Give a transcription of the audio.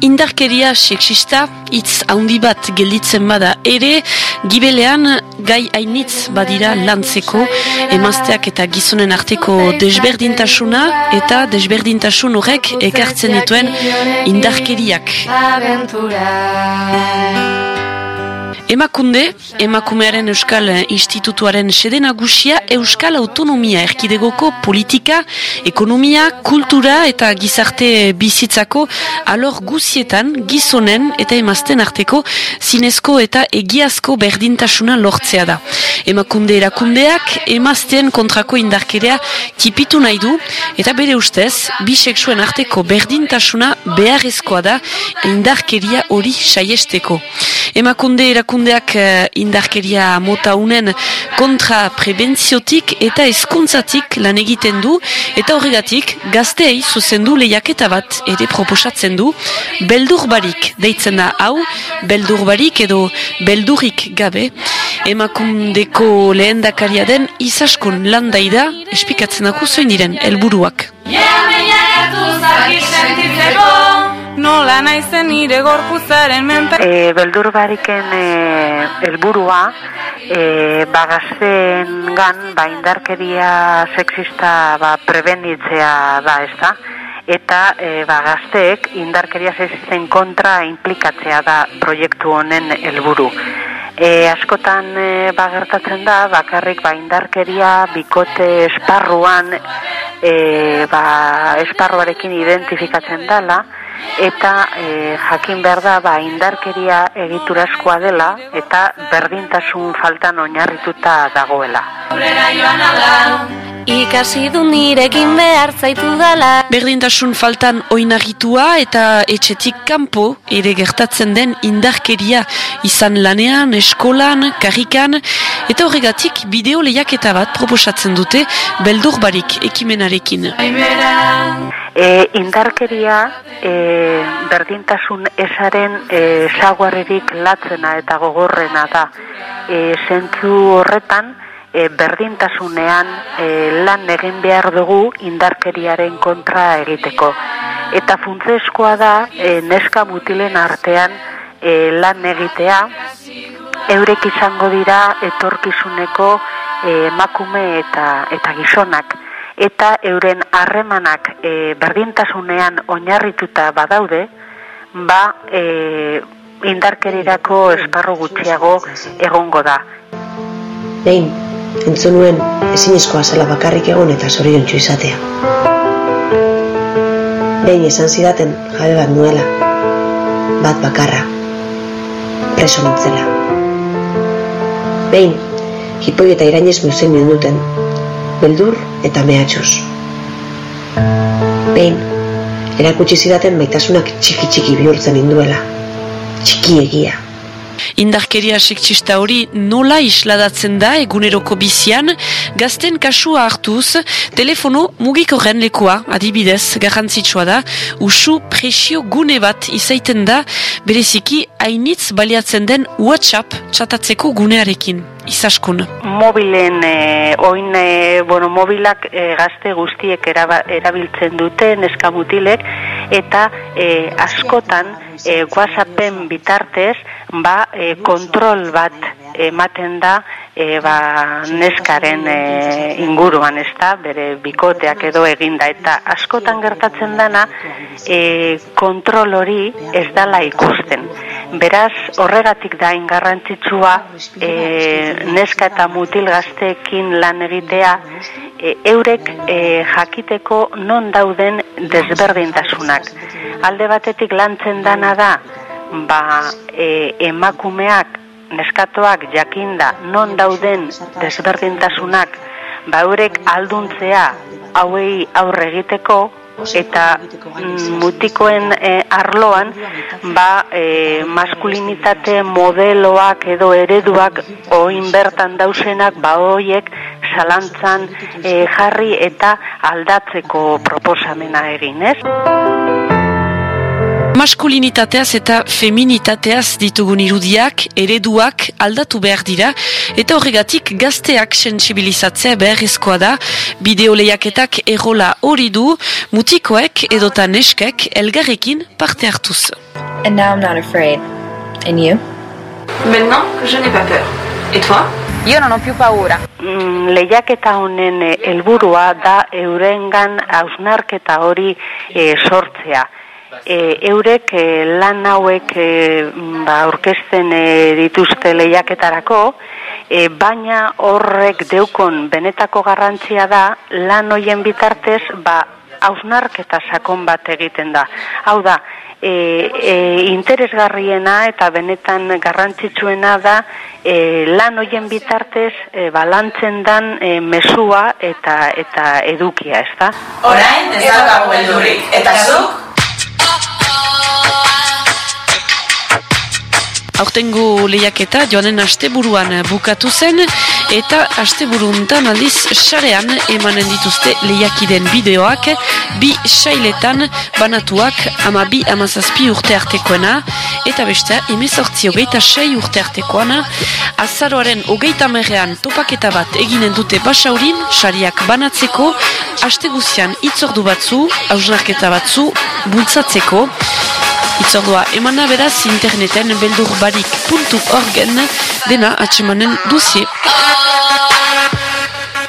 Indarkeria sexista hitz handi bat gelditzen bada ere gibelean gai hainitz badira lantzeko emazteak eta gizonen arteko desberdintasuna eta desberdintasun horrek ekartzen dituen indarkeriak. Emakunde, emakumearen Euskal Institutuaren sede nagusia Euskal Autonomia erkidegoko politika, ekonomia, kultura eta gizarte bizitzako alor guzietan gizonen eta emazten arteko zinezko eta egiazko berdintasuna lortzea da. Emakunde erakundeak emazten kontrako indarkerea tipitu nahi du eta bere ustez biseksuen arteko berdintasuna beharrezkoa da indarkeria hori saiesteko. Emakunde erakundeak uh, indarkeria mota unen kontra prebentziotik eta eskuntzatik lan egiten du eta horregatik gazteei zuzendu lehiaketa bat ere proposatzen du. Beldur barik deitzen da hau beldur barik edo beldurik gabe. Emakundeko lehen den izaskun landaida espikatzen dako zoin diren helburuak. Nola naizen nire gorpuzaren menpe e, Beldur bariken e, elburua e, bagazen gan ba, indarkeria sexista ba, prebenitzea da ez da eta e, ba, gazteek indarkeria sexisten kontra implikatzea da proiektu honen helburu. E, askotan e, bagertatzen da, bakarrik ba, indarkeria bikote esparruan e, ba, esparruarekin identifikatzen dela, eta e, jakin behar da ba, indarkeria egiturazkoa dela eta berdintasun faltan oinarrituta dagoela. Ikasi du nirekin behar zaitu dala Berdintasun faltan oinagitua eta etxetik kanpo ere gertatzen den indarkeria izan lanean, eskolan, karrikan eta horregatik bideo lehiaketa bat proposatzen dute beldur barik ekimenarekin. E, indarkeria e, berdintasun esaren e, saguarrerik latzena eta gogorrena da. E, zentzu horretan, e, berdintasunean e, lan egin behar dugu indarkeriaren kontra egiteko. Eta funtzeskoa da e, neska mutilen artean e, lan egitea, eurek izango dira etorkizuneko e, emakume eta, eta gizonak. Eta euren harremanak e, berdintasunean oinarrituta badaude, ba e, indarkerirako esparru gutxiago egongo da. Behin, entzun nuen ezinezkoa zela bakarrik egon eta zoriontsu izatea. Behin esan zidaten jabe bat nuela, bat bakarra, preso nintzela. Behin, hipoi eta irainez muzen duten, beldur eta mehatxos. Behin, erakutsi zidaten maitasunak txiki-txiki bihurtzen induela, txiki egia. Indarkeria seksista hori nola isladatzen da eguneroko bizian, gazten kasua hartuz, telefono mugikorren lekua, adibidez, garrantzitsua da, usu presio gune bat izaiten da, bereziki hainitz baliatzen den WhatsApp txatatzeko gunearekin. Izaskun. Mobilen, e, oin, e, bueno, mobilak e, gazte guztiek erabiltzen dute, neskamutilek, eta e, askotan e, WhatsAppen bitartez, ba, e, kontrol bat ematen da e, ba, neskaren e, inguruan, ez da, bere bikoteak edo eginda, eta askotan gertatzen dana, e, kontrol hori ez dala ikusten. Beraz, horregatik da ingarrantzitsua e, neska eta mutil gazteekin lan egitea, e, eurek e, jakiteko non dauden desberdintasunak. Alde batetik lantzen dana da, ba, e, emakumeak, neskatoak jakinda non dauden desberdintasunak, ba, eurek alduntzea hauei aurre egiteko, eta mm, mutikoen e, arloan ba e, maskulinitate modeloak edo ereduak oin bertan dausenak ba hoiek zalantzan e, jarri eta aldatzeko proposamena egin, ez? Maskulinitateaz eta feminitateaz ditugun irudiak, ereduak aldatu behar dira, eta horregatik gazteak sensibilizatzea beharrezkoa da, bideoleiaketak errola hori du, mutikoek edota neskek elgarrekin parte hartuz. and now I'm not afraid. And you? Maintenant, je n'ai pas peur. Et toi? Io non ho più paura. Mm, lehiaketa honen eh, helburua da eurengan hausnarketa hori eh, sortzea. E, eurek e, lan hauek e, ba, orkesten e, dituzte lehiaketarako, e, baina horrek deukon benetako garrantzia da lan hoien bitartez ba, hausnarketa sakon bat egiten da. Hau da, e, e, interesgarriena eta benetan garrantzitsuena da e, lan hoien bitartez e, balantzen dan e, mesua eta eta edukia, ez da? Orain ez daukagu heldurik, eta zuk Aurtengo lehiaketa joanen asteburuan bukatu zen eta asteburuntan aldiz sarean emanen dituzte lehiakiden bideoak bi sailetan banatuak ama bi amazazpi urte artekoena eta beste emezortzi hogeita sei urte artekoana. Azaroaren hogeita merrean topaketa bat eginen dute basaurin sariak banatzeko asteguzian itzordu batzu hausnarketa batzu bultzatzeko Itzordua emana beraz interneten beldurbarik.orgen dena atxemanen duzie.